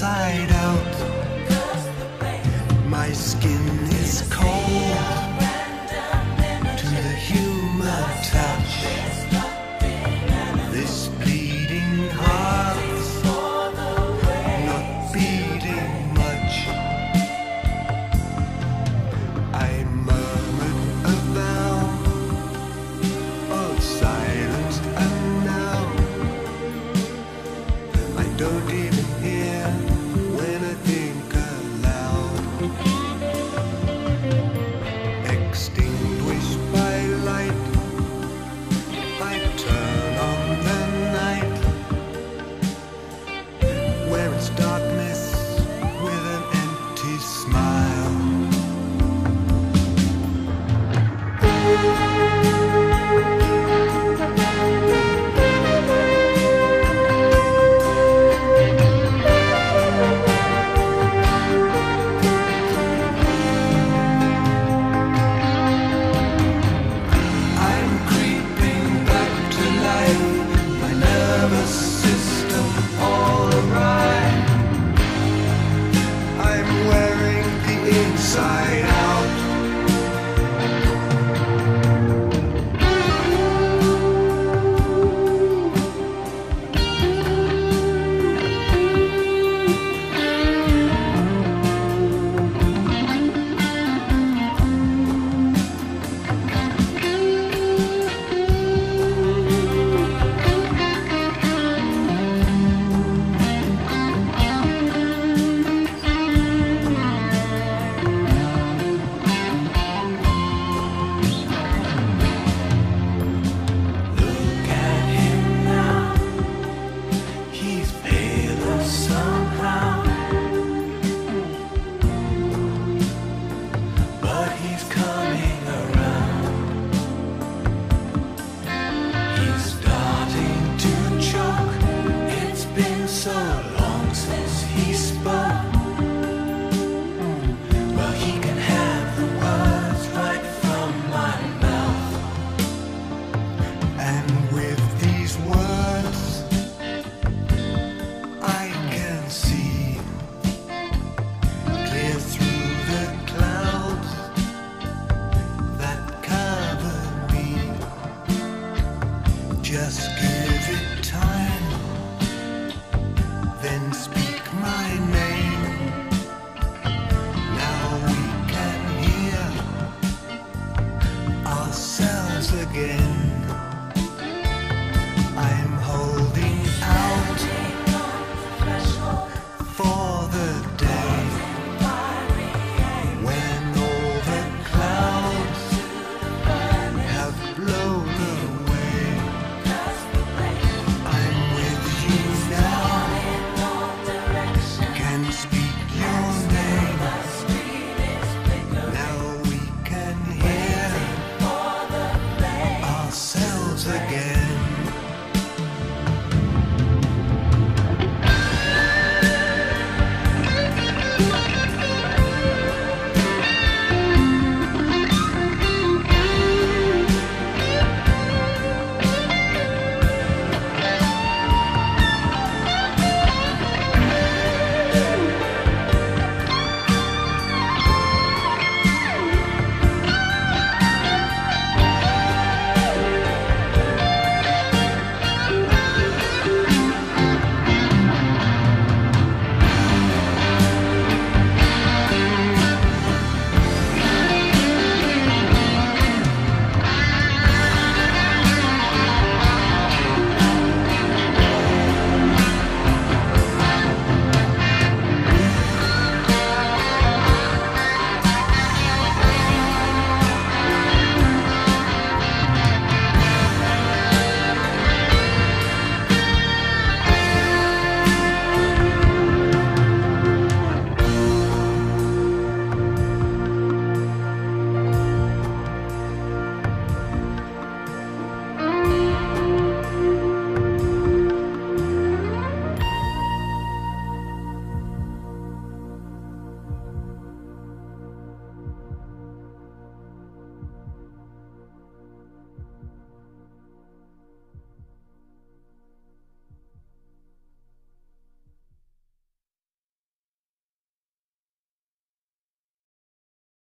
inside out. My skin been